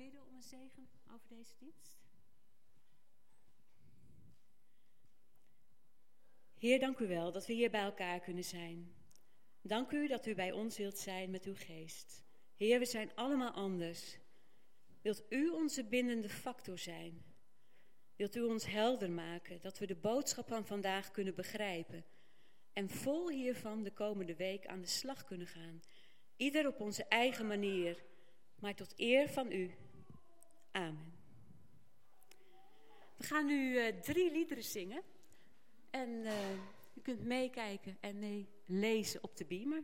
om een zegen over deze dienst? Heer, dank u wel dat we hier bij elkaar kunnen zijn. Dank u dat u bij ons wilt zijn met uw geest. Heer, we zijn allemaal anders. Wilt u onze bindende factor zijn? Wilt u ons helder maken dat we de boodschap van vandaag kunnen begrijpen en vol hiervan de komende week aan de slag kunnen gaan? Ieder op onze eigen manier, maar tot eer van u. Amen. We gaan nu uh, drie liederen zingen. En uh, u kunt meekijken en meelezen op de beamer.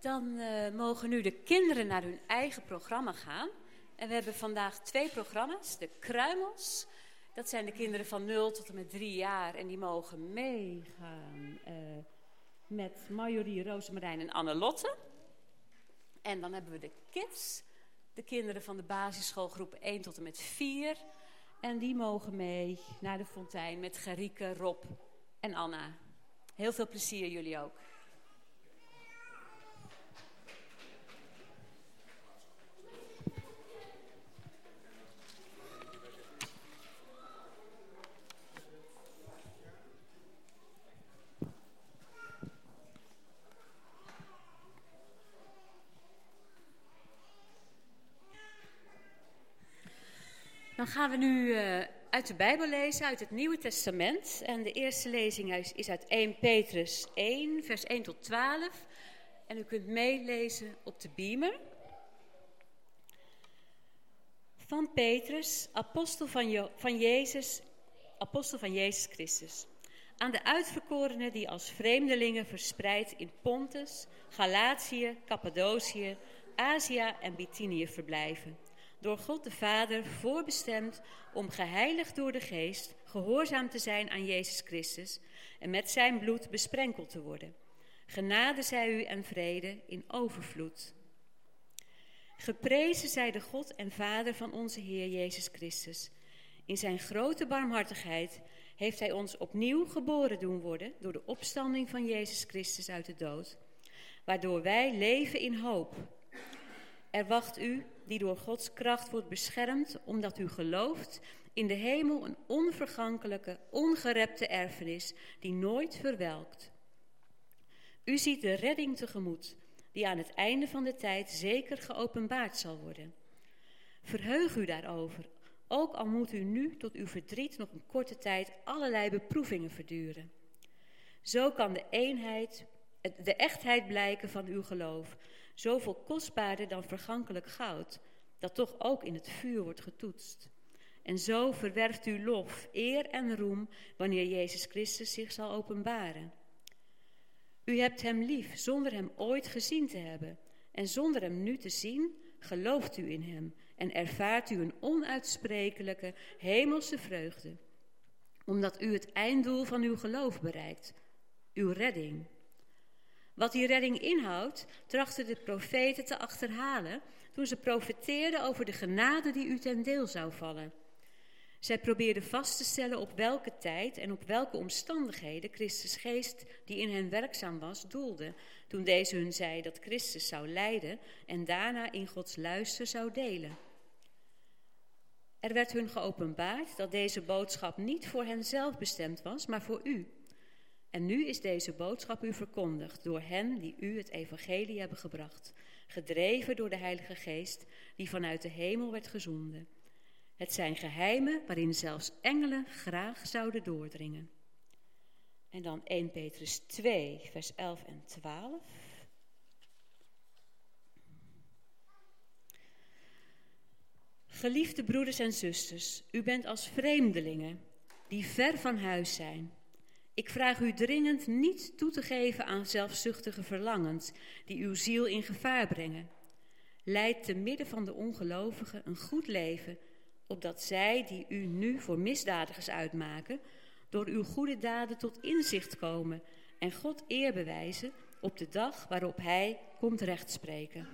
Dan uh, mogen nu de kinderen naar hun eigen programma gaan. En we hebben vandaag twee programma's. De Kruimels dat zijn de kinderen van 0 tot en met 3 jaar. En die mogen meegaan met Marjorie, Rosemarijn en Annelotte. En dan hebben we de kids. De kinderen van de basisschoolgroep 1 tot en met 4. En die mogen mee naar de fontein met Gerike, Rob en Anna. Heel veel plezier jullie ook. Gaan we nu uh, uit de Bijbel lezen, uit het Nieuwe Testament. En de eerste lezing is, uit 1 Petrus 1, vers 1 tot 12. En u kunt meelezen op de beamer. Van Petrus, apostel van, van, Jezus, apostel van Jezus Christus. Aan de uitverkorenen die als vreemdelingen verspreid in Pontus, Galatië, Cappadocië, Azië en Bithynië verblijven door God de Vader voorbestemd om geheiligd door de Geest gehoorzaam te zijn aan Jezus Christus en met zijn bloed besprenkeld te worden. Genade zij u en vrede in overvloed. Geprezen zij de God en Vader van onze Heer Jezus Christus. In zijn grote barmhartigheid heeft hij ons opnieuw geboren doen worden door de opstanding van Jezus Christus uit de dood, waardoor wij leven in hoop. Er wacht u, die door Gods kracht wordt beschermd, omdat u gelooft in de hemel een onvergankelijke, ongerepte erfenis die nooit verwelkt. U ziet de redding tegemoet, die aan het einde van de tijd zeker geopenbaard zal worden. Verheug u daarover, ook al moet u nu tot uw verdriet nog een korte tijd allerlei beproevingen verduren. Zo kan de eenheid, de echtheid blijken van uw geloof, zoveel kostbaarder dan vergankelijk goud, dat toch ook in het vuur wordt getoetst. En zo verwerft u lof, eer en roem wanneer Jezus Christus zich zal openbaren. U hebt Hem lief zonder Hem ooit gezien te hebben. En zonder Hem nu te zien, gelooft u in Hem en ervaart u een onuitsprekelijke hemelse vreugde. Omdat u het einddoel van uw geloof bereikt, uw redding. Wat die redding inhoudt, trachten de profeten te achterhalen toen ze profeteerden over de genade die u ten deel zou vallen. Zij probeerden vast te stellen op welke tijd en op welke omstandigheden Christus geest die in hen werkzaam was doelde, toen deze hun zei dat Christus zou lijden en daarna in Gods luister zou delen. Er werd hun geopenbaard dat deze boodschap niet voor hen zelf bestemd was, maar voor u. En nu is deze boodschap u verkondigd door hen die u het evangelie hebben gebracht, gedreven door de Heilige Geest die vanuit de hemel werd gezonden. Het zijn geheimen waarin zelfs engelen graag zouden doordringen. En dan 1 Petrus 2, vers 11 en 12. Geliefde broeders en zusters, u bent als vreemdelingen die ver van huis zijn ik vraag u dringend niet toe te geven aan zelfzuchtige verlangens die uw ziel in gevaar brengen. Leid te midden van de ongelovigen een goed leven, opdat zij, die u nu voor misdadigers uitmaken, door uw goede daden tot inzicht komen en God eer bewijzen op de dag waarop Hij komt rechtspreken.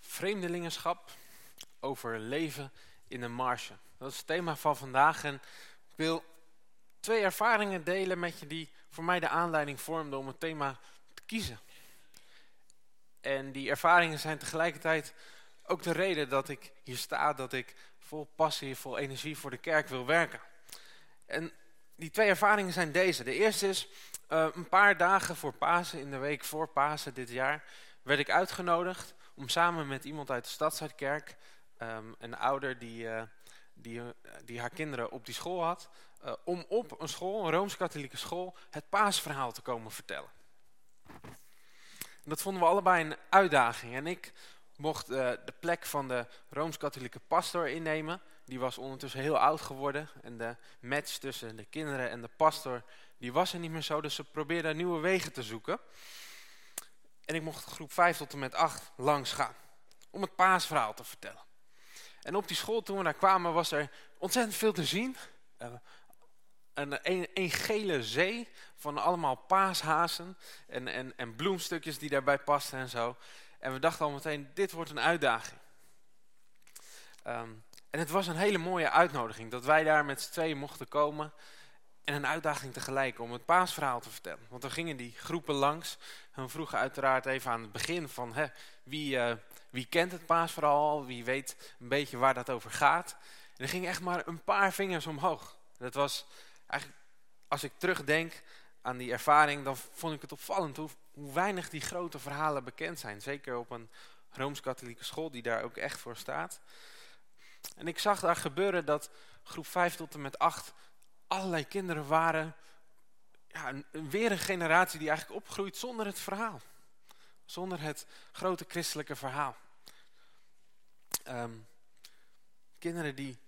Vreemdelingenschap over leven in de marge. Dat is het thema van vandaag en ik wil twee ervaringen delen met je die voor mij de aanleiding vormden om het thema te kiezen. En die ervaringen zijn tegelijkertijd ook de reden dat ik hier sta, dat ik vol passie, vol energie voor de kerk wil werken. En die twee ervaringen zijn deze. De eerste is, uh, een paar dagen voor Pasen, in de week voor Pasen dit jaar, werd ik uitgenodigd om samen met iemand uit de Stadsuitkerk, um, een ouder die, uh, die, die haar kinderen op die school had, om op een school, een Rooms-Katholieke school, het paasverhaal te komen vertellen. Dat vonden we allebei een uitdaging. En ik mocht uh, de plek van de Rooms-Katholieke pastor innemen. Die was ondertussen heel oud geworden. En de match tussen de kinderen en de pastor, die was er niet meer zo. Dus ze probeerden nieuwe wegen te zoeken. En ik mocht groep 5 tot en met 8 langs gaan. Om het paasverhaal te vertellen. En op die school, toen we daar kwamen, was er ontzettend veel te zien. Uh, een, een, gele zee van allemaal paashazen en, en, en bloemstukjes die daarbij pasten en zo. En we dachten al meteen, dit wordt een uitdaging. Um, en het was een hele mooie uitnodiging, dat wij daar met z'n tweeën mochten komen. En een uitdaging tegelijk om het paasverhaal te vertellen. Want dan gingen die groepen langs. En vroegen uiteraard even aan het begin van, hè, wie, uh, wie kent het paasverhaal? Wie weet een beetje waar dat over gaat? En er gingen echt maar een paar vingers omhoog. Dat was eigenlijk, als ik terugdenk aan die ervaring, dan vond ik het opvallend hoe, hoe weinig die grote verhalen bekend zijn. Zeker op een Rooms-Katholieke school die daar ook echt voor staat. En ik zag daar gebeuren dat groep 5 tot en met 8 allerlei kinderen waren. Ja, een, weer een generatie die eigenlijk opgroeit zonder het verhaal. Zonder het grote christelijke verhaal. Um, kinderen die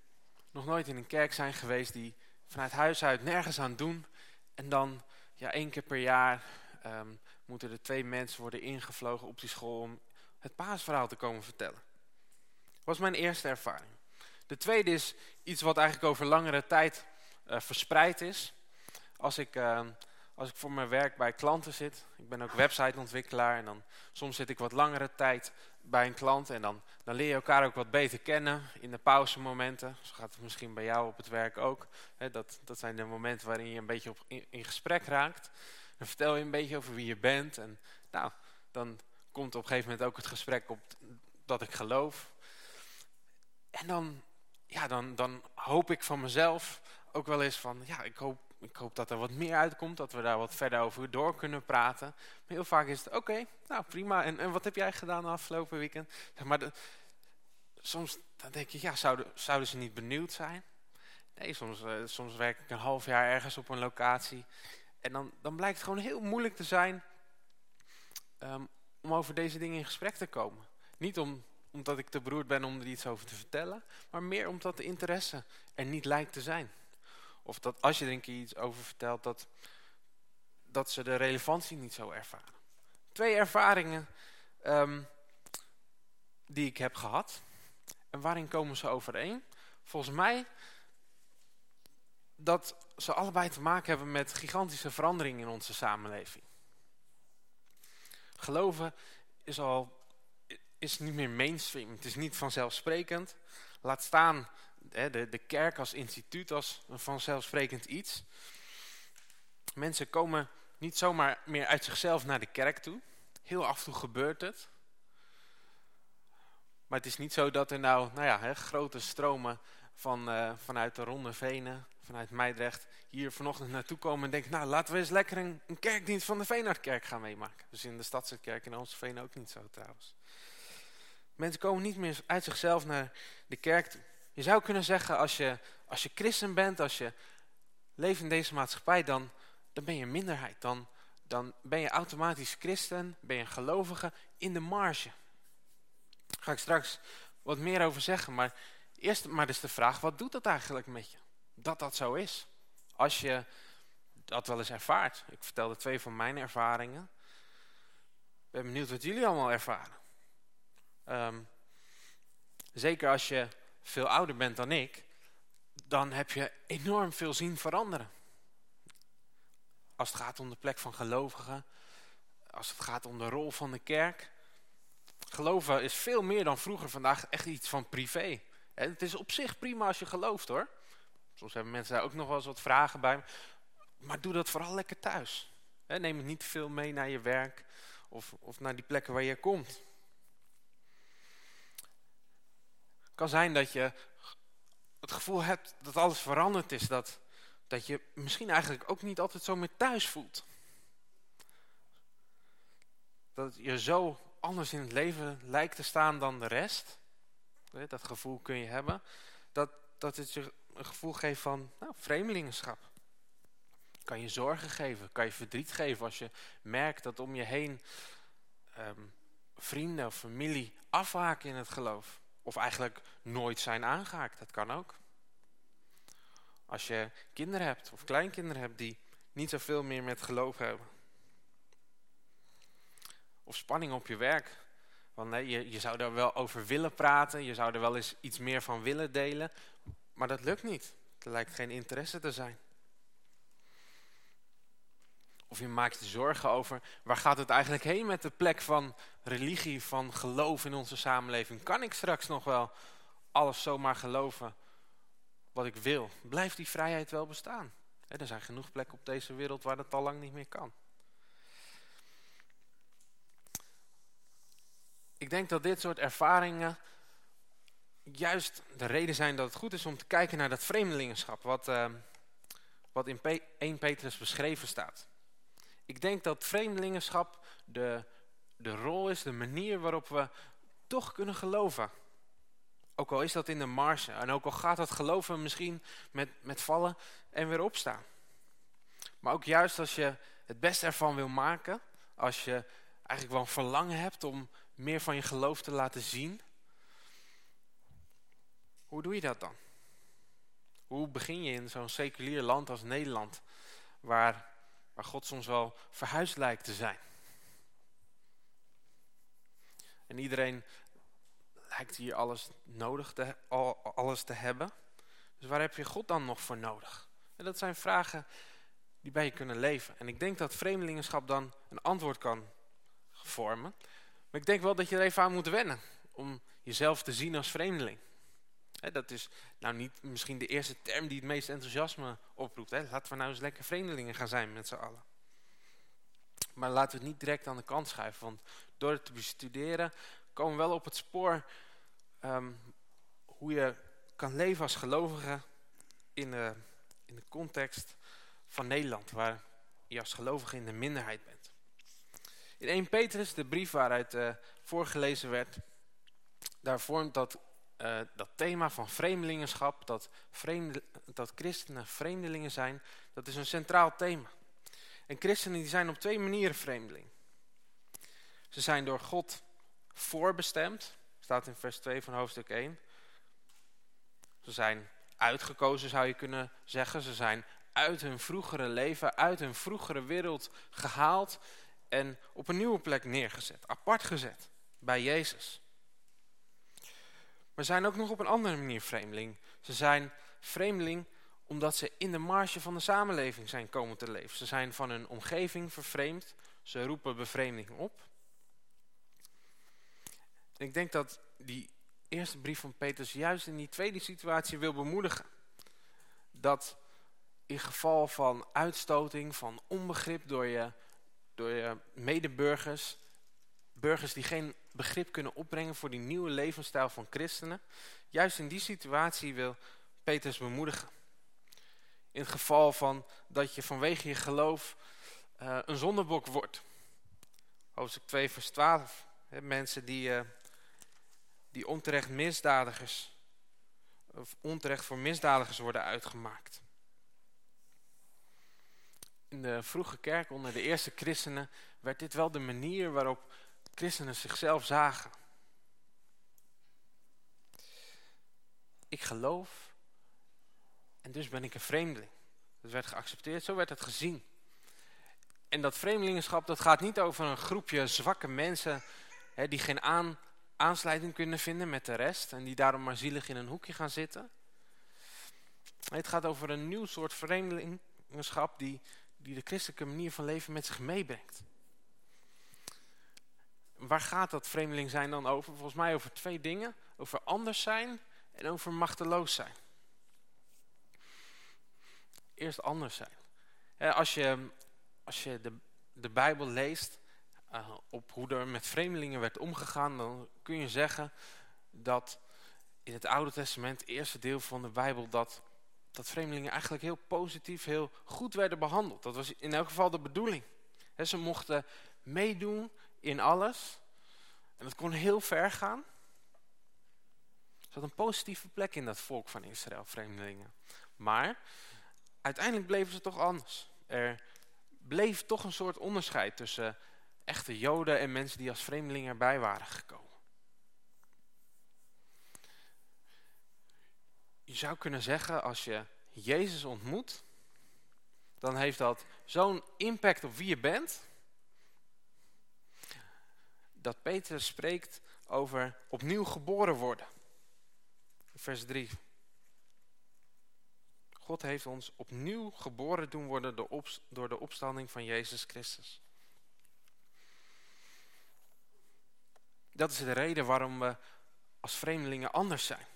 nog nooit in een kerk zijn geweest, die vanuit huis uit nergens aan doen. En dan ja, één keer per jaar um, moeten er twee mensen worden ingevlogen op die school om het paasverhaal te komen vertellen. Dat was mijn eerste ervaring. De tweede is iets wat eigenlijk over langere tijd verspreid is. Als ik, uh, als ik voor mijn werk bij klanten zit, ik ben ook websiteontwikkelaar en dan soms zit ik wat langere tijd bij een klant en dan, dan leer je elkaar ook wat beter kennen in de pauzemomenten. Zo gaat het misschien bij jou op het werk ook. Dat, dat zijn de momenten waarin je een beetje op, in, in gesprek raakt. Dan vertel je een beetje over wie je bent en nou, dan komt op een gegeven moment ook het gesprek op dat ik geloof. En dan, ja, dan, dan hoop ik van mezelf ook wel eens van, ja, ik hoop, ik hoop dat er wat meer uitkomt, dat we daar wat verder over door kunnen praten. Maar heel vaak is het, oké, nou prima, en, en wat heb jij gedaan afgelopen weekend? Zeg maar soms dan denk je, ja, zouden, zouden ze niet benieuwd zijn? Nee, soms, uh, soms werk ik een half jaar ergens op een locatie. En dan, dan blijkt het gewoon heel moeilijk te zijn um, om over deze dingen in gesprek te komen. Niet om, omdat ik te beroerd ben om er iets over te vertellen, maar meer omdat de interesse er niet lijkt te zijn. Of dat als je er een keer iets over vertelt, dat, dat ze de relevantie niet zo ervaren. Twee ervaringen um, die ik heb gehad. En waarin komen ze overeen? Volgens mij dat ze allebei te maken hebben met gigantische veranderingen in onze samenleving. Geloven is al is niet meer mainstream. Het is niet vanzelfsprekend. Laat staan de, de kerk als instituut als een vanzelfsprekend iets. Mensen komen niet zomaar meer uit zichzelf naar de kerk toe. Heel af en toe gebeurt het. Maar het is niet zo dat er nou, nou ja, hè, grote stromen van, uh, vanuit de Ronde Venen, vanuit Meidrecht, hier vanochtend naartoe komen en denken, nou laten we eens lekker een, kerkdienst van de Veenhardkerk gaan meemaken. Dus in de Stadskerk in Amstelveen ook niet zo trouwens. Mensen komen niet meer uit zichzelf naar de kerk toe. Je zou kunnen zeggen, als je, als je christen bent, als je leeft in deze maatschappij, dan, dan ben je een minderheid. Dan, dan ben je automatisch christen, ben je een gelovige in de marge. Daar ga ik straks wat meer over zeggen, maar eerst maar dus de vraag, wat doet dat eigenlijk met je? Dat dat zo is. Als je dat wel eens ervaart. Ik vertelde twee van mijn ervaringen. Ik ben benieuwd wat jullie allemaal ervaren. Um, zeker als je veel ouder bent dan ik, dan heb je enorm veel zien veranderen. Als het gaat om de plek van gelovigen, als het gaat om de rol van de kerk. Geloven is veel meer dan vroeger vandaag echt iets van privé. Het is op zich prima als je gelooft hoor. Soms hebben mensen daar ook nog wel eens wat vragen bij. Maar doe dat vooral lekker thuis. Neem het niet veel mee naar je werk of naar die plekken waar je komt. Het kan zijn dat je het gevoel hebt dat alles veranderd is. Dat, dat je misschien eigenlijk ook niet altijd zo meer thuis voelt. Dat je zo anders in het leven lijkt te staan dan de rest. Dat gevoel kun je hebben. Dat, dat het je een gevoel geeft van nou. Kan je zorgen geven, kan je verdriet geven als je merkt dat om je heen ehm, vrienden of familie afhaken in het geloof. Of eigenlijk nooit zijn aangehaakt, dat kan ook. Als je kinderen hebt of kleinkinderen hebt die niet zoveel meer met geloof hebben. Of spanning op je werk. Want nee, je, je zou daar wel over willen praten, je zou er wel eens iets meer van willen delen. Maar dat lukt niet. Er lijkt geen interesse te zijn. Of je maakt je zorgen over, waar gaat het eigenlijk heen met de plek van religie, van geloof in onze samenleving? Kan ik straks nog wel alles zomaar geloven wat ik wil? Blijft die vrijheid wel bestaan? er zijn genoeg plekken op deze wereld waar dat al lang niet meer kan. Ik denk dat dit soort ervaringen juist de reden zijn dat het goed is om te kijken naar dat vreemdelingenschap. Wat, uh, wat in 1 Petrus beschreven staat. Ik denk dat vreemdelingenschap de, de rol is, de manier waarop we toch kunnen geloven. Ook al is dat in de marge. En ook al gaat dat geloven misschien met, met vallen en weer opstaan. Maar ook juist als je het beste ervan wil maken. Als je eigenlijk wel een verlangen hebt om meer van je geloof te laten zien. Hoe doe je dat dan? Hoe begin je in zo'n seculier land als Nederland, waar, waar God soms wel verhuisd lijkt te zijn? En iedereen lijkt hier alles nodig te, alles te hebben. Dus waar heb je God dan nog voor nodig? En dat zijn vragen die bij je kunnen leven. En ik denk dat vreemdelingenschap dan een antwoord kan vormen. Maar ik denk wel dat je er even aan moet wennen. Om jezelf te zien als vreemdeling dat is nou niet misschien de eerste term die het meeste enthousiasme oproept. Laten we nou eens lekker vreemdelingen gaan zijn met z'n allen. Maar laten we het niet direct aan de kant schuiven. Want door het te bestuderen komen we wel op het spoor ehm, hoe je kan leven als gelovige in de, in de context van Nederland. Waar je als gelovige in de minderheid bent. In 1 Petrus, de brief waaruit uh, voorgelezen werd, daar vormt dat uh, dat thema van vreemdelingenschap, dat, dat christenen vreemdelingen zijn, dat is een centraal thema. En christenen die zijn op twee manieren vreemdeling. Ze zijn door God voorbestemd, staat in vers 2 van hoofdstuk 1. Ze zijn uitgekozen zou je kunnen zeggen. Ze zijn uit hun vroegere leven, uit hun vroegere wereld gehaald en op een nieuwe plek neergezet, apart gezet bij Jezus. Maar zijn ook nog op een andere manier vreemdeling. Ze zijn vreemdeling omdat ze in de marge van de samenleving zijn komen te leven. Ze zijn van hun omgeving vervreemd. Ze roepen bevreemding op. Ik denk dat die eerste brief van Petrus juist in die tweede situatie wil bemoedigen. Dat in geval van uitstoting, van onbegrip door je, door je medeburgers, burgers die geen begrip kunnen opbrengen voor die nieuwe levensstijl van christenen. Juist in die situatie wil Petrus bemoedigen. In het geval van dat je vanwege je geloof uh, een zondebok wordt. Hoofdstuk 2 vers 12. mensen die, uh, die onterecht misdadigers, of onterecht voor misdadigers worden uitgemaakt. In de vroege kerk onder de eerste christenen werd dit wel de manier waarop christenen zichzelf zagen. Ik geloof en dus ben ik een vreemdeling. Dat werd geaccepteerd, zo werd het gezien. En dat vreemdelingenschap dat gaat niet over een groepje zwakke mensen hè, die geen aan, aansluiting kunnen vinden met de rest en die daarom maar zielig in een hoekje gaan zitten. Het gaat over een nieuw soort vreemdelingenschap die, die de christelijke manier van leven met zich meebrengt waar gaat dat vreemdeling zijn dan over? Volgens mij over twee dingen. Over anders zijn en over machteloos zijn. Eerst anders zijn. Als je, als je de, de Bijbel leest uh, op hoe er met vreemdelingen werd omgegaan, dan kun je zeggen dat in het Oude Testament, het eerste deel van de Bijbel, dat, dat vreemdelingen eigenlijk heel positief, heel goed werden behandeld. Dat was in elk geval de bedoeling. ze mochten meedoen in alles. En dat kon heel ver gaan. Er zat een positieve plek in dat volk van Israël, vreemdelingen. Maar uiteindelijk bleven ze toch anders. Er bleef toch een soort onderscheid tussen echte joden en mensen die als vreemdelingen erbij waren gekomen. Je zou kunnen zeggen, als je Jezus ontmoet, dan heeft dat zo'n impact op wie je bent, dat Petrus spreekt over opnieuw geboren worden. Vers 3. God heeft ons opnieuw geboren doen worden door de opstanding van Jezus Christus. Dat is de reden waarom we als vreemdelingen anders zijn.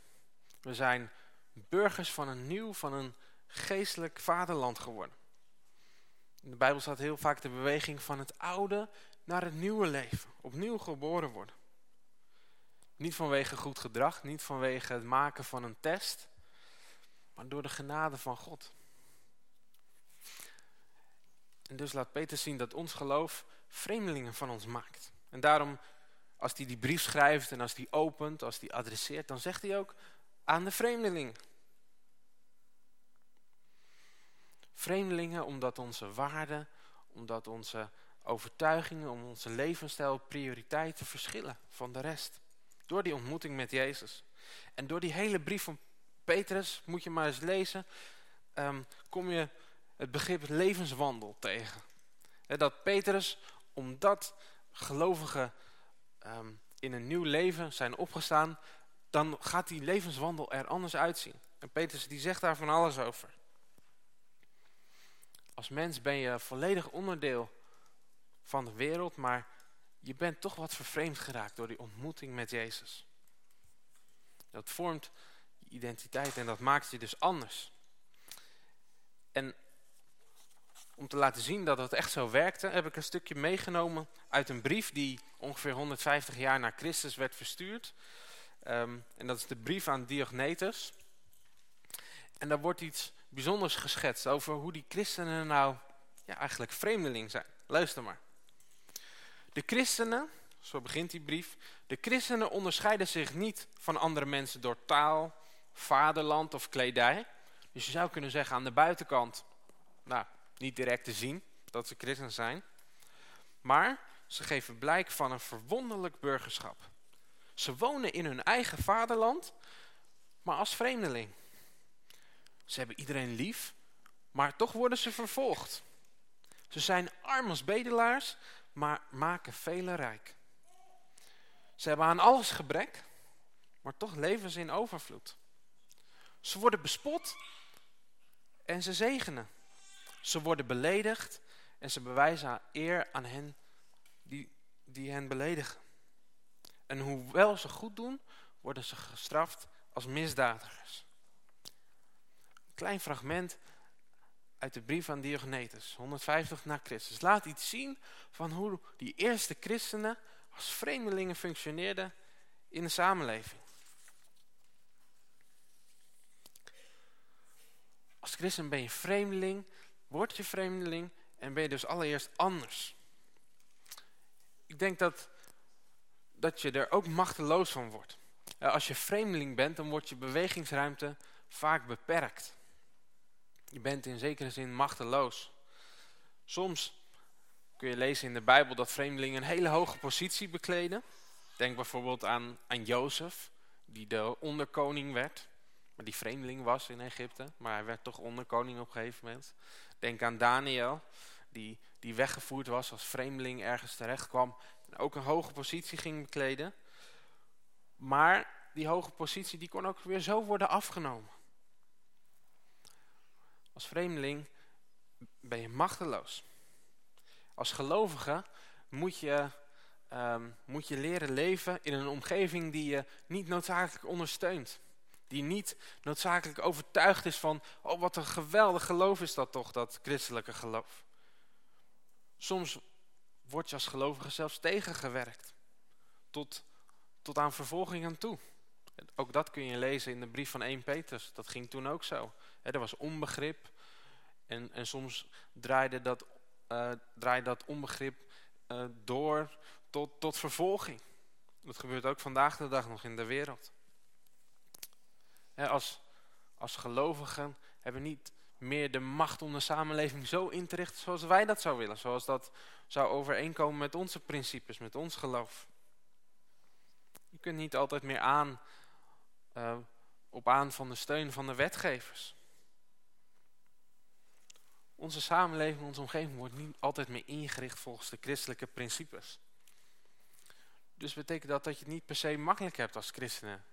We zijn burgers van een nieuw, van een geestelijk vaderland geworden. In de Bijbel staat heel vaak de beweging van het oude naar het nieuwe leven. Opnieuw geboren worden. Niet vanwege goed gedrag, niet vanwege het maken van een test, maar door de genade van God. En dus laat Peter zien dat ons geloof vreemdelingen van ons maakt. En daarom, als hij die brief schrijft en als hij opent, als hij adresseert, dan zegt hij ook aan de vreemdelingen. Vreemdelingen omdat onze waarden, omdat onze overtuigingen, om onze levensstijl prioriteiten verschillen van de rest. Door die ontmoeting met Jezus. En door die hele brief van Petrus, moet je maar eens lezen, um, kom je het begrip levenswandel tegen. dat Petrus, omdat gelovigen um, in een nieuw leven zijn opgestaan, dan gaat die levenswandel er anders uitzien. En Petrus die zegt daar van alles over. Als mens ben je volledig onderdeel van de wereld, maar je bent toch wat vervreemd geraakt door die ontmoeting met Jezus. Dat vormt je identiteit en dat maakt je dus anders. En om te laten zien dat het echt zo werkte, heb ik een stukje meegenomen uit een brief die ongeveer 150 jaar na Christus werd verstuurd. Ehm, en dat is de brief aan Diognetus. En daar wordt iets bijzonders geschetst over hoe die christenen nou ja, eigenlijk vreemdeling zijn. Luister maar. De christenen, zo begint die brief, de christenen onderscheiden zich niet van andere mensen door taal, vaderland of kledij. Dus je zou kunnen zeggen aan de buitenkant, nou, niet direct te zien dat ze christen zijn. Maar ze geven blijk van een verwonderlijk burgerschap. Ze wonen in hun eigen vaderland, maar als vreemdeling. Ze hebben iedereen lief, maar toch worden ze vervolgd. Ze zijn arm als bedelaars, maar maken velen rijk. Ze hebben aan alles gebrek, maar toch leven ze in overvloed. Ze worden bespot en ze zegenen. Ze worden beledigd en ze bewijzen eer aan hen die, die hen beledigen. En hoewel ze goed doen, worden ze gestraft als misdadigers. Een klein fragment uit de brief aan Diogenetus, 150 na Christus. Laat iets zien van hoe die eerste christenen als vreemdelingen functioneerden in de samenleving. Als christen ben je vreemdeling, word je vreemdeling en ben je dus allereerst anders. Ik denk dat, dat je er ook machteloos van wordt. Als je vreemdeling bent, dan wordt je bewegingsruimte vaak beperkt. Je bent in zekere zin machteloos. Soms kun je lezen in de Bijbel dat vreemdelingen een hele hoge positie bekleden. Denk bijvoorbeeld aan, aan Jozef, die de onderkoning werd. Maar die vreemdeling was in Egypte, maar hij werd toch onderkoning op een gegeven moment. Denk aan Daniel, die, die weggevoerd was als vreemdeling ergens terecht kwam. En ook een hoge positie ging bekleden. Maar die hoge positie die kon ook weer zo worden afgenomen. Als vreemdeling ben je machteloos. Als gelovige moet je, um, moet je leren leven in een omgeving die je niet noodzakelijk ondersteunt. Die niet noodzakelijk overtuigd is van, oh wat een geweldig geloof is dat toch, dat christelijke geloof. Soms word je als gelovige zelfs tegengewerkt. Tot, tot aan vervolging toe. Ook dat kun je lezen in de brief van 1 Petrus. Dat ging toen ook zo. Er was onbegrip. En, en soms draaide dat, uh, draaide dat onbegrip uh, door tot, tot vervolging. Dat gebeurt ook vandaag de dag nog in de wereld. als, als gelovigen hebben we niet meer de macht om de samenleving zo in te richten zoals wij dat zouden willen. Zoals dat zou overeenkomen met onze principes, met ons geloof. Je kunt niet altijd meer aan uh, op aan van de steun van de wetgevers. Onze samenleving, onze omgeving wordt niet altijd meer ingericht volgens de christelijke principes. Dus betekent dat dat je het niet per se makkelijk hebt als christenen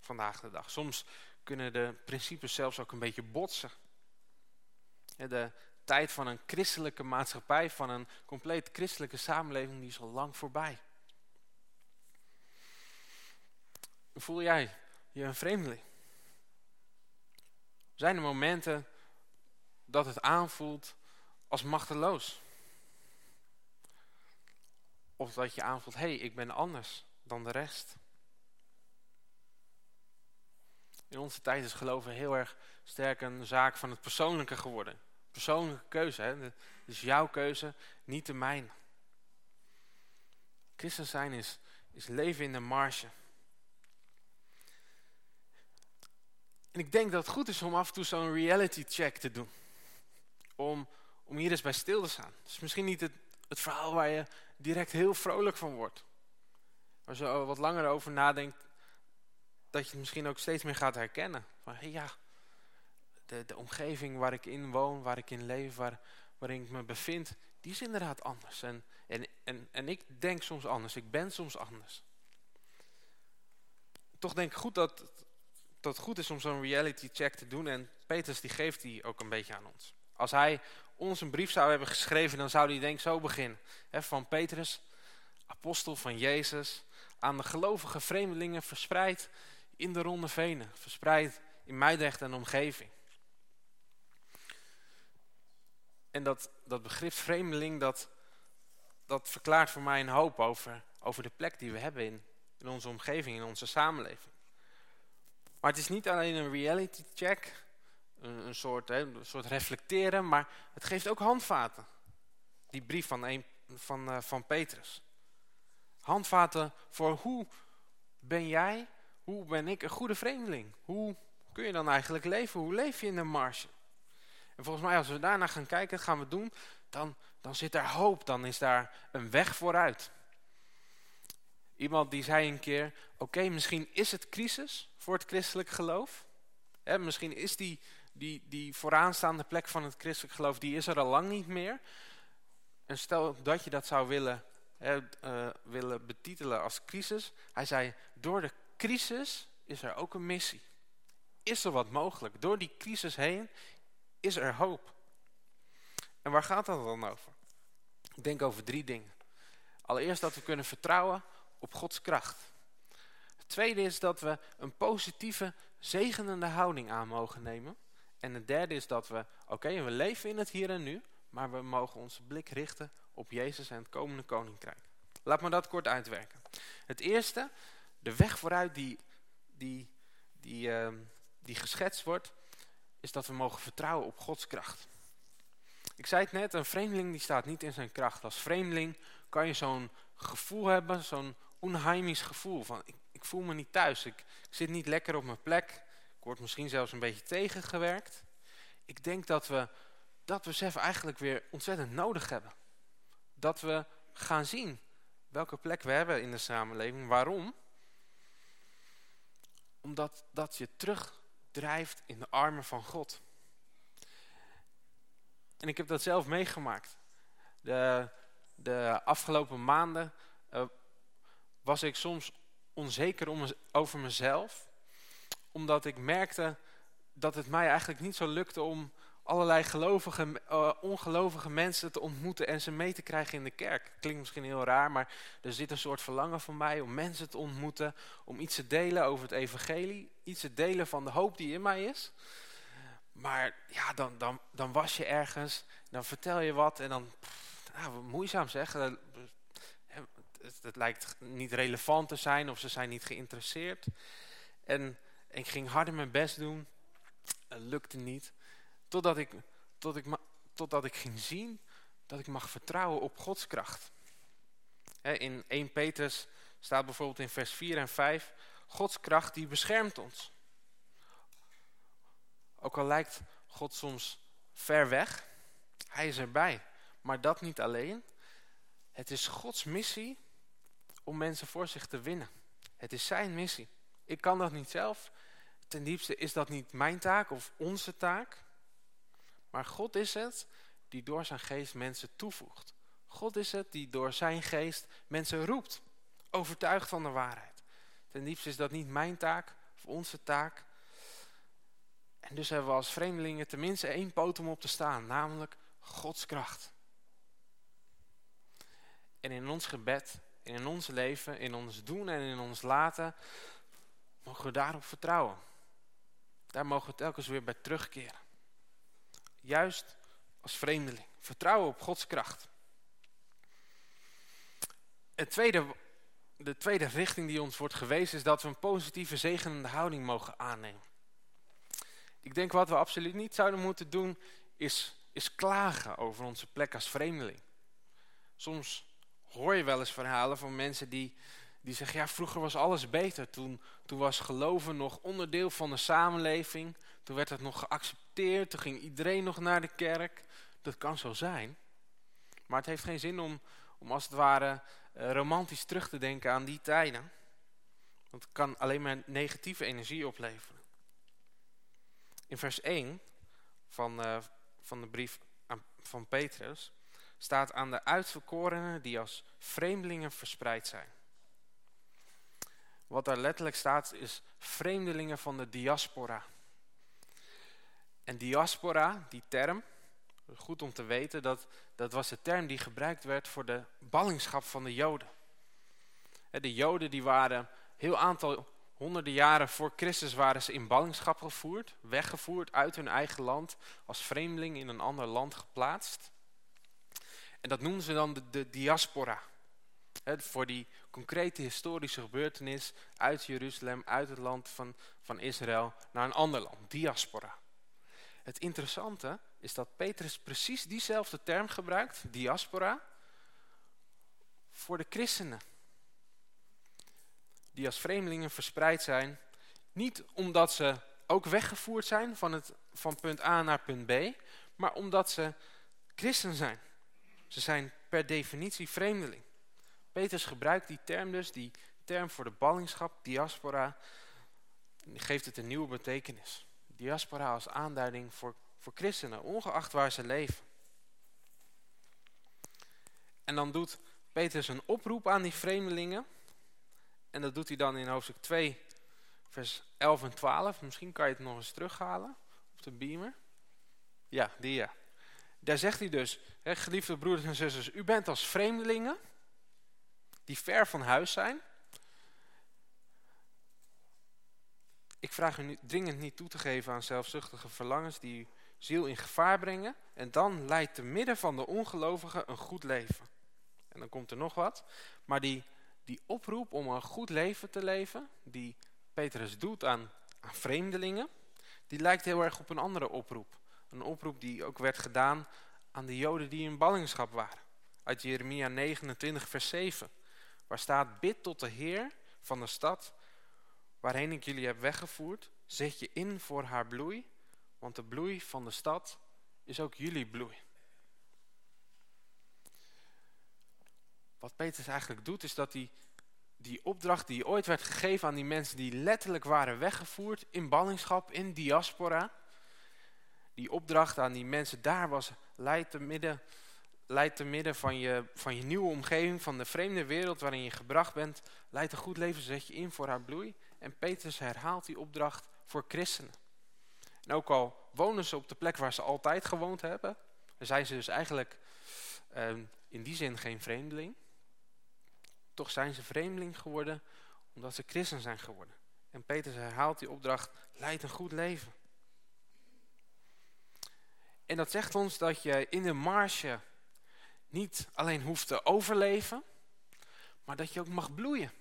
vandaag de dag. Soms kunnen de principes zelfs ook een beetje botsen. De tijd van een christelijke maatschappij, van een compleet christelijke samenleving, die is al lang voorbij. Voel jij je een vreemdeling? Zijn er momenten dat het aanvoelt als machteloos? Of dat je aanvoelt, hé, hey, ik ben anders dan de rest. In onze tijd is geloven heel erg sterk een zaak van het persoonlijke geworden. Persoonlijke keuze, hè? dus jouw keuze, niet de mijne. Christen zijn is, is leven in de marge. En ik denk dat het goed is om af en toe zo'n reality check te doen. Om, om hier eens bij stil te staan. Het is misschien niet het, het verhaal waar je direct heel vrolijk van wordt. Als je wat langer over nadenkt, dat je het misschien ook steeds meer gaat herkennen. Van ja, de, de omgeving waar ik in woon, waar ik in leef, waar, waarin ik me bevind, die is inderdaad anders. En, en, en, en ik denk soms anders, ik ben soms anders. Toch denk ik goed dat, dat het goed is om zo'n reality check te doen. En Petrus die geeft die ook een beetje aan ons. Als hij ons een brief zou hebben geschreven, dan zou hij denk ik zo beginnen. van Petrus, apostel van Jezus, aan de gelovige vreemdelingen verspreid in de ronde venen. Verspreid in Meidrecht en omgeving. En dat, dat begrip vreemdeling, dat, dat verklaart voor mij een hoop over, over de plek die we hebben in, in onze omgeving, in onze samenleving. Maar het is niet alleen een reality check, een, een soort, hè, een soort reflecteren, maar het geeft ook handvaten. Die brief van, een, van, uh, van Petrus. Handvaten voor hoe ben jij, hoe ben ik een goede vreemdeling? Hoe kun je dan eigenlijk leven? Hoe leef je in de marge? En volgens mij als we daarna gaan kijken, gaan we doen, dan, dan zit daar hoop, dan is daar een weg vooruit. Iemand die zei een keer, oké, misschien is het crisis voor het christelijk geloof. misschien is die, die, die vooraanstaande plek van het christelijk geloof, die is er al lang niet meer. En stel dat je dat zou willen, uh, willen betitelen als crisis. Hij zei, door de crisis is er ook een missie. Is er wat mogelijk? Door die crisis heen is er hoop. En waar gaat dat dan over? Ik denk over drie dingen. Allereerst dat we kunnen vertrouwen op Gods kracht. Het tweede is dat we een positieve, zegenende houding aan mogen nemen. En het derde is dat we, oké, we leven in het hier en nu, maar we mogen onze blik richten op Jezus en het komende koninkrijk. Laat me dat kort uitwerken. Het eerste, de weg vooruit die, die, die, uh, die geschetst wordt, is dat we mogen vertrouwen op Gods kracht. Ik zei het net, een vreemdeling die staat niet in zijn kracht. Als vreemdeling kan je zo'n gevoel hebben, zo'n onheimisch gevoel. Van ik, ik, voel me niet thuis, ik zit niet lekker op mijn plek. Ik word misschien zelfs een beetje tegengewerkt. Ik denk dat we dat besef eigenlijk weer ontzettend nodig hebben. Dat we gaan zien welke plek we hebben in de samenleving. Waarom? Omdat dat je terugdrijft in de armen van God. En ik heb dat zelf meegemaakt. De, de afgelopen maanden uh, was ik soms onzeker om, over mezelf. Omdat ik merkte dat het mij eigenlijk niet zo lukte om, allerlei gelovige, uh, ongelovige mensen te ontmoeten en ze mee te krijgen in de kerk. Klinkt misschien heel raar, maar er zit een soort verlangen van mij om mensen te ontmoeten, om iets te delen over het evangelie, iets te delen van de hoop die in mij is. Maar ja, dan, dan, dan was je ergens, dan vertel je wat en dan, pff, nou, moeizaam zeg. Het, het, lijkt niet relevant te zijn of ze zijn niet geïnteresseerd. En ik ging harder mijn best doen, het lukte niet. Totdat ik, tot ik, totdat ik ging zien dat ik mag vertrouwen op Gods kracht. in 1 Petrus staat bijvoorbeeld in vers 4 en 5... Gods kracht die beschermt ons. Ook al lijkt God soms ver weg, hij is erbij. Maar dat niet alleen. Het is Gods missie om mensen voor zich te winnen. Het is zijn missie. Ik kan dat niet zelf. Ten diepste is dat niet mijn taak of onze taak. Maar God is het die door zijn geest mensen toevoegt. God is het die door zijn geest mensen roept. Overtuigd van de waarheid. Ten diepste is dat niet mijn taak of onze taak. En dus hebben we als vreemdelingen tenminste één poot om op te staan. Namelijk Gods kracht. En in ons gebed, in ons leven, in ons doen en in ons laten... mogen we daarop vertrouwen. Daar mogen we telkens weer bij terugkeren. Juist als vreemdeling. Vertrouwen op Gods kracht. Tweede, de tweede richting die ons wordt gewezen is dat we een positieve zegenende houding mogen aannemen. Ik denk wat we absoluut niet zouden moeten doen is, is klagen over onze plek als vreemdeling. Soms hoor je wel eens verhalen van mensen die, die zeggen, ja vroeger was alles beter. Toen, toen was geloven nog onderdeel van de samenleving. Toen werd het nog geaccepteerd. Toen ging iedereen nog naar de kerk. Dat kan zo zijn. Maar het heeft geen zin om, om als het ware uh, romantisch terug te denken aan die tijden. Want het kan alleen maar negatieve energie opleveren. In vers 1 van, uh, van de brief aan, van Petrus staat aan de uitverkorenen die als vreemdelingen verspreid zijn. Wat daar letterlijk staat is vreemdelingen van de diaspora. En diaspora, die term, goed om te weten, dat, dat was de term die gebruikt werd voor de ballingschap van de Joden. De Joden die waren heel aantal honderden jaren voor Christus waren ze in ballingschap gevoerd, weggevoerd uit hun eigen land, als vreemdeling in een ander land geplaatst. En dat noemden ze dan de, de diaspora. Voor die concrete historische gebeurtenis uit Jeruzalem, uit het land van, van Israël, naar een ander land, diaspora. Het interessante is dat Petrus precies diezelfde term gebruikt, diaspora, voor de christenen. Die als vreemdelingen verspreid zijn, niet omdat ze ook weggevoerd zijn van, het, van punt A naar punt B, maar omdat ze christen zijn. Ze zijn per definitie vreemdeling. Petrus gebruikt die term dus, die term voor de ballingschap, diaspora, geeft het een nieuwe betekenis. Diaspora als aanduiding voor, voor christenen, ongeacht waar ze leven. En dan doet Petrus een oproep aan die vreemdelingen. En dat doet hij dan in hoofdstuk 2, vers 11 en 12. Misschien kan je het nog eens terughalen op de beamer. Ja, die ja. Daar zegt hij dus, geliefde broeders en zusters, u bent als vreemdelingen die ver van huis zijn. Ik vraag u dringend niet toe te geven aan zelfzuchtige verlangens die uw ziel in gevaar brengen. En dan leidt te midden van de ongelovigen een goed leven. En dan komt er nog wat. Maar die, die oproep om een goed leven te leven, die Petrus doet aan, aan vreemdelingen, die lijkt heel erg op een andere oproep. Een oproep die ook werd gedaan aan de joden die in ballingschap waren. Uit Jeremia 29 vers 7. Waar staat, bid tot de Heer van de stad waarheen ik jullie heb weggevoerd. Zet je in voor haar bloei, want de bloei van de stad is ook jullie bloei. Wat Petrus eigenlijk doet is dat hij die opdracht die ooit werd gegeven aan die mensen die letterlijk waren weggevoerd in ballingschap, in diaspora. Die opdracht aan die mensen daar was, leidt te midden leidt te midden van je, van je nieuwe omgeving, van de vreemde wereld waarin je gebracht bent, leidt een goed leven, zet je in voor haar bloei. En Petrus herhaalt die opdracht voor christenen. En ook al wonen ze op de plek waar ze altijd gewoond hebben. Zijn ze dus eigenlijk ehm, in die zin geen vreemdeling. Toch zijn ze vreemdeling geworden omdat ze christen zijn geworden. En Petrus herhaalt die opdracht, leid een goed leven. En dat zegt ons dat je in de marge niet alleen hoeft te overleven, maar dat je ook mag bloeien.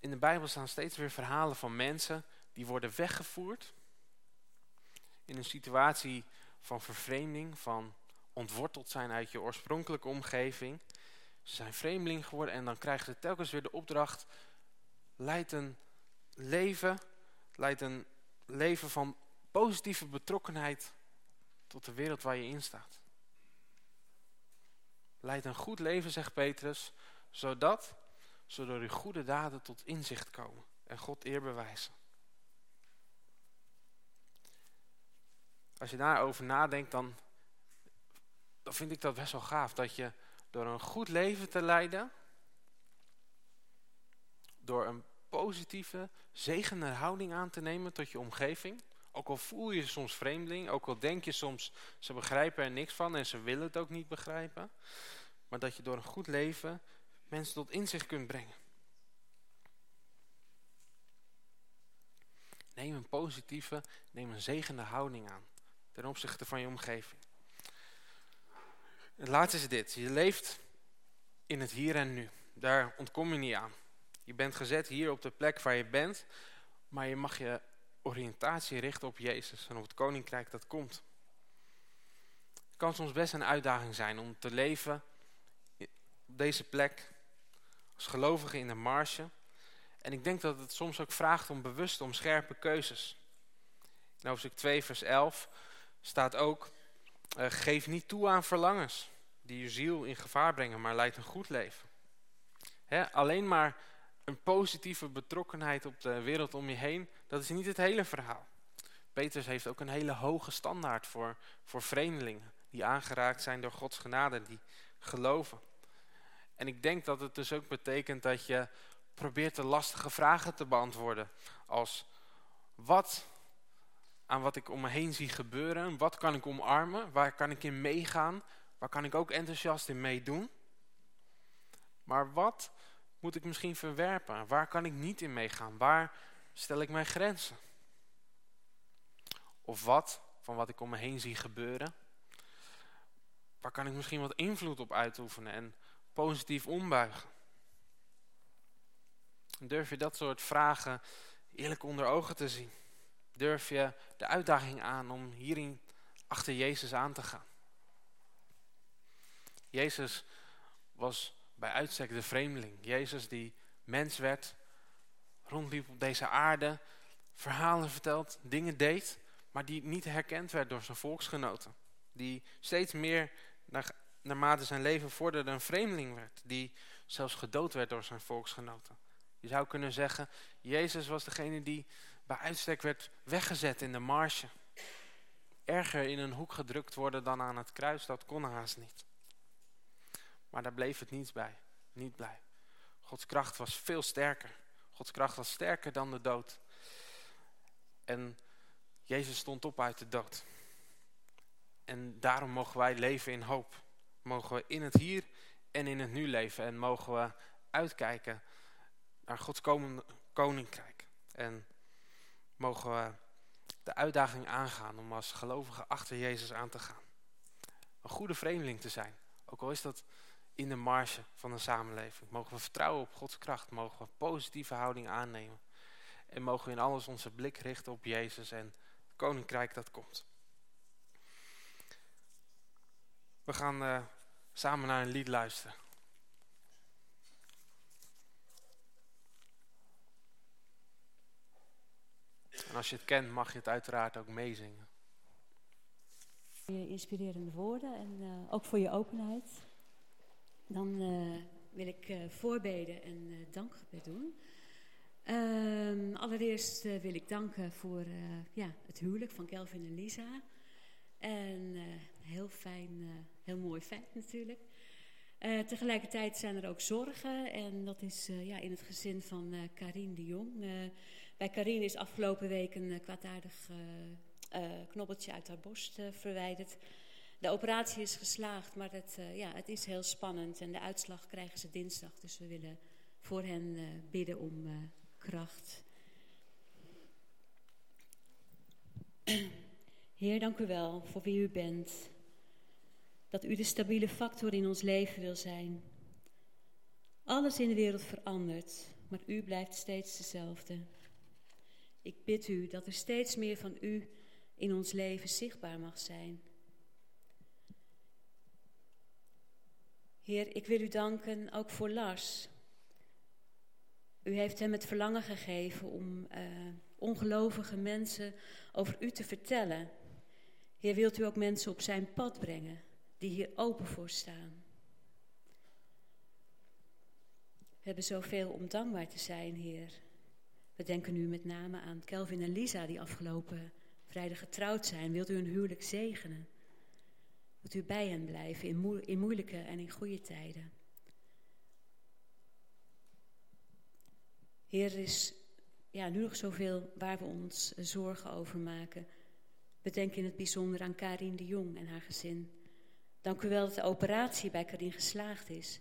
In de Bijbel staan steeds weer verhalen van mensen die worden weggevoerd in een situatie van vervreemding, van ontworteld zijn uit je oorspronkelijke omgeving. Ze zijn vreemdeling geworden en dan krijgen ze telkens weer de opdracht, leid een leven, leid een leven van positieve betrokkenheid tot de wereld waar je in staat. Leid een goed leven, zegt Petrus, zodat, zodat uw goede daden tot inzicht komen en God eer bewijzen. Als je daarover nadenkt, dan, dan vind ik dat best wel gaaf. Dat je door een goed leven te leiden, door een positieve, zegende houding aan te nemen tot je omgeving. Ook al voel je soms vreemdeling, ook al denk je soms, ze begrijpen er niks van en ze willen het ook niet begrijpen. Maar dat je door een goed leven mensen tot inzicht kunt brengen. Neem een positieve, neem een zegende houding aan ten opzichte van je omgeving. Het laatste is dit. Je leeft in het hier en nu. Daar ontkom je niet aan. Je bent gezet hier op de plek waar je bent, maar je mag je oriëntatie richten op Jezus en op het koninkrijk dat komt. Het kan soms best een uitdaging zijn om te leven op deze plek als gelovige in de marge. En ik denk dat het soms ook vraagt om bewust om scherpe keuzes. In hoofdstuk 2 vers 11 staat ook, uh, geef niet toe aan verlangens die je ziel in gevaar brengen, maar leid een goed leven. alleen maar een positieve betrokkenheid op de wereld om je heen, dat is niet het hele verhaal. Petrus heeft ook een hele hoge standaard voor, voor vreemdelingen, die aangeraakt zijn door Gods genade, die geloven. En ik denk dat het dus ook betekent dat je probeert de lastige vragen te beantwoorden. Als, wat aan wat ik om me heen zie gebeuren. Wat kan ik omarmen? Waar kan ik in meegaan? Waar kan ik ook enthousiast in meedoen? Maar wat moet ik misschien verwerpen? Waar kan ik niet in meegaan? Waar stel ik mijn grenzen? Of wat van wat ik om me heen zie gebeuren? Waar kan ik misschien wat invloed op uitoefenen en positief ombuigen? Durf je dat soort vragen eerlijk onder ogen te zien? Durf je de uitdaging aan om hierin achter Jezus aan te gaan? Jezus was bij uitstek de vreemdeling. Jezus die mens werd, rondliep op deze aarde, verhalen vertelt, dingen deed, maar die niet herkend werd door zijn volksgenoten. Die steeds meer, naar, naarmate zijn leven vorderde, een vreemdeling werd. Die zelfs gedood werd door zijn volksgenoten. Je zou kunnen zeggen, Jezus was degene die bij uitstek werd weggezet in de marge. Erger in een hoek gedrukt worden dan aan het kruis, dat kon haast niet. Maar daar bleef het niets bij, niet blij. Gods kracht was veel sterker. Gods kracht was sterker dan de dood. En Jezus stond op uit de dood. En daarom mogen wij leven in hoop. Mogen we in het hier en in het nu leven. En mogen we uitkijken naar Gods koninkrijk. En mogen we de uitdaging aangaan om als gelovigen achter Jezus aan te gaan. Een goede vreemdeling te zijn. Ook al is dat in de marge van een samenleving. Mogen we vertrouwen op Gods kracht. Mogen we positieve houding aannemen. En mogen we in alles onze blik richten op Jezus en het koninkrijk dat komt. We gaan uh, samen naar een lied luisteren. En als je het kent, mag je het uiteraard ook meezingen. Je inspirerende woorden en uh, ook voor je openheid. Dan uh, wil ik uh, voorbeden en uh, dankgebed doen. Ehm, allereerst wil ik danken voor ja, het huwelijk van Kelvin en Lisa. En heel fijn, heel mooi feit natuurlijk. Tegelijkertijd zijn er ook zorgen en dat is ja, in het gezin van uh, Karine de Jong. bij Karine is afgelopen week een kwaadaardig knobbeltje uit haar borst verwijderd. De operatie is geslaagd, maar het, ja, het is heel spannend en de uitslag krijgen ze dinsdag. Dus we willen voor hen bidden om kracht. Heer, dank u wel voor wie u bent. Dat u de stabiele factor in ons leven wil zijn. Alles in de wereld verandert, maar u blijft steeds dezelfde. Ik bid u dat er steeds meer van u in ons leven zichtbaar mag zijn. Heer, ik wil u danken ook voor Lars. U heeft hem het verlangen gegeven om uh, ongelovige mensen over u te vertellen. Heer, wilt u ook mensen op zijn pad brengen die hier open voor staan? We hebben zoveel om dankbaar te zijn, Heer. We denken nu met name aan Kelvin en Lisa die afgelopen vrijdag getrouwd zijn. Wilt u hun huwelijk zegenen? Wilt u bij hen blijven in, in moeilijke en in goede tijden? Heer, er is ja, nu nog zoveel waar we ons zorgen over maken. We denken in het bijzonder aan Karin de Jong en haar gezin. Dank u wel dat de operatie bij Karin geslaagd is.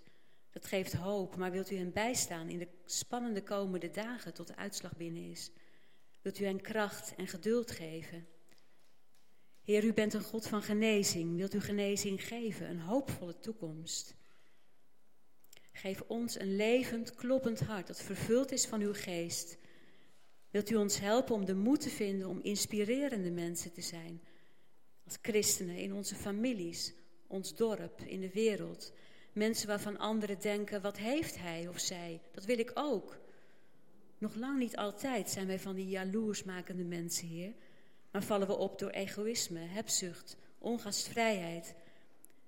Dat geeft hoop, maar wilt u hen bijstaan in de spannende komende dagen tot de uitslag binnen is? Wilt u hen kracht en geduld geven? Heer, u bent een God van genezing. Wilt u genezing geven, een hoopvolle toekomst? Geef ons een levend, kloppend hart dat vervuld is van uw geest. Wilt u ons helpen om de moed te vinden om inspirerende mensen te zijn? Als christenen in onze families, ons dorp, in de wereld. Mensen waarvan anderen denken, wat heeft hij of zij? Dat wil ik ook. Nog lang niet altijd zijn wij van die jaloersmakende mensen, Heer. Maar vallen we op door egoïsme, hebzucht, ongastvrijheid.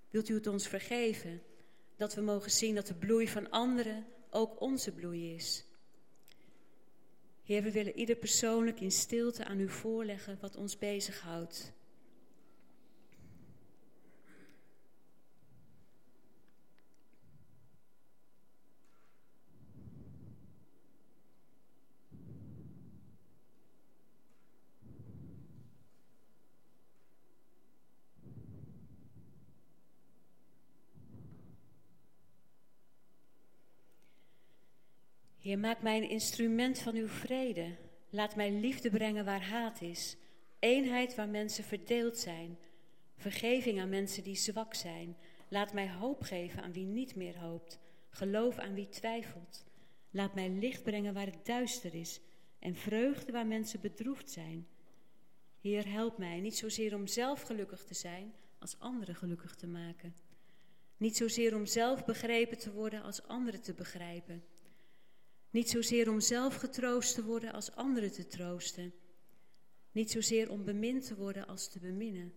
Wilt u het ons vergeven? Dat we mogen zien dat de bloei van anderen ook onze bloei is. Heer, we willen ieder persoonlijk in stilte aan u voorleggen wat ons bezighoudt. Heer, maak mij een instrument van uw vrede. Laat mij liefde brengen waar haat is. Eenheid waar mensen verdeeld zijn. Vergeving aan mensen die zwak zijn. Laat mij hoop geven aan wie niet meer hoopt. Geloof aan wie twijfelt. Laat mij licht brengen waar het duister is. En vreugde waar mensen bedroefd zijn. Heer, help mij niet zozeer om zelf gelukkig te zijn, als anderen gelukkig te maken. Niet zozeer om zelf begrepen te worden als anderen te begrijpen. Niet zozeer om zelf getroost te worden als anderen te troosten. Niet zozeer om bemind te worden als te beminnen.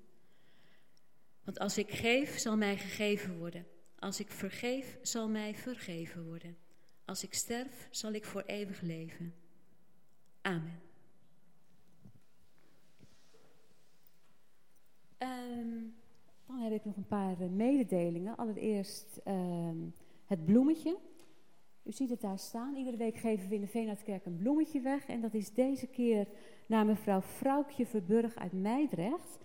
Want als ik geef, zal mij gegeven worden. Als ik vergeef, zal mij vergeven worden. Als ik sterf, zal ik voor eeuwig leven. Amen. Um, dan heb ik nog een paar eh, mededelingen. Allereerst um, het bloemetje. U ziet het daar staan. Iedere week geven we in de Veenhardkerk een bloemetje weg. En dat is deze keer naar mevrouw Vrouwtje Verburg uit Meidrecht.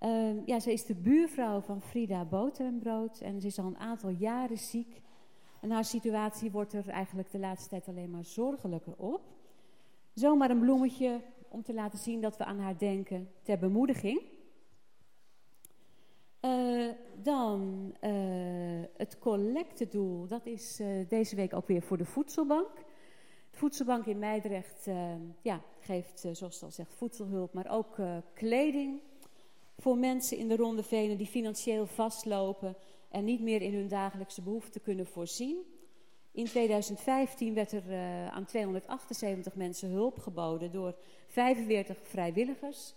Uh, ja, ze is de buurvrouw van Frida Boterenbrood. En ze is al een aantal jaren ziek. En haar situatie wordt er eigenlijk de laatste tijd alleen maar zorgelijker op. Zomaar een bloemetje om te laten zien dat we aan haar denken ter bemoediging. Dan uh, het collectedoel, dat is uh, deze week ook weer voor de voedselbank. De voedselbank in Meidrecht ja, geeft, zoals al zegt, voedselhulp, maar ook kleding voor mensen in de Ronde Venen die financieel vastlopen en niet meer in hun dagelijkse behoeften kunnen voorzien. In 2015 werd er aan 278 mensen hulp geboden door 45 vrijwilligers.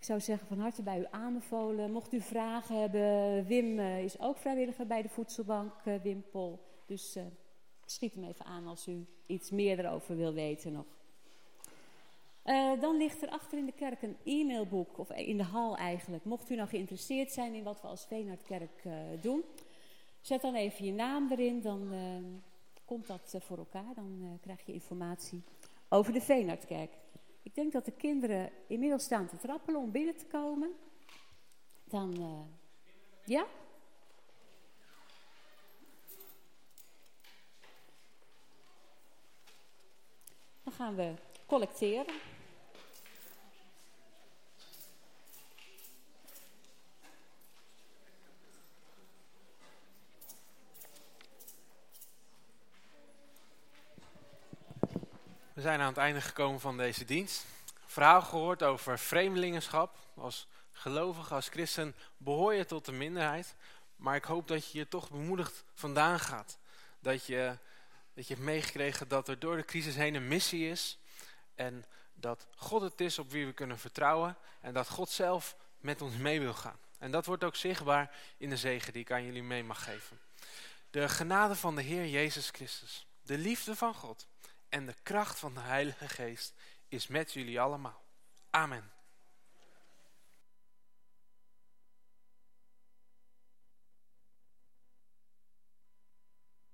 Ik zou zeggen van harte bij u aanbevolen. Mocht u vragen hebben, Wim uh, is ook vrijwilliger bij de voedselbank, uh, Wim Pol. Dus uh, schiet hem even aan als u iets meer erover wil weten nog. dan ligt er achter in de kerk een e-mailboek, of in de hal eigenlijk. Mocht u nou geïnteresseerd zijn in wat we als Veenhardkerk doen. Zet dan even je naam erin, dan komt dat voor elkaar. Dan krijg je informatie over de Veenhardkerk. Ik denk dat de kinderen inmiddels staan te trappelen om binnen te komen. Dan, ja? Dan gaan we collecteren. We zijn aan het einde gekomen van deze dienst. Verhaal gehoord over vreemdelingenschap. Als gelovige, als christen behoor je tot de minderheid. Maar ik hoop dat je hier toch bemoedigd vandaan gaat. Dat je, dat je hebt meegekregen dat er door de crisis heen een missie is. En dat God het is op wie we kunnen vertrouwen. En dat God zelf met ons mee wil gaan. En dat wordt ook zichtbaar in de zegen die ik aan jullie mee mag geven. De genade van de Heer Jezus Christus. De liefde van God en de kracht van de Heilige Geest is met jullie allemaal. Amen.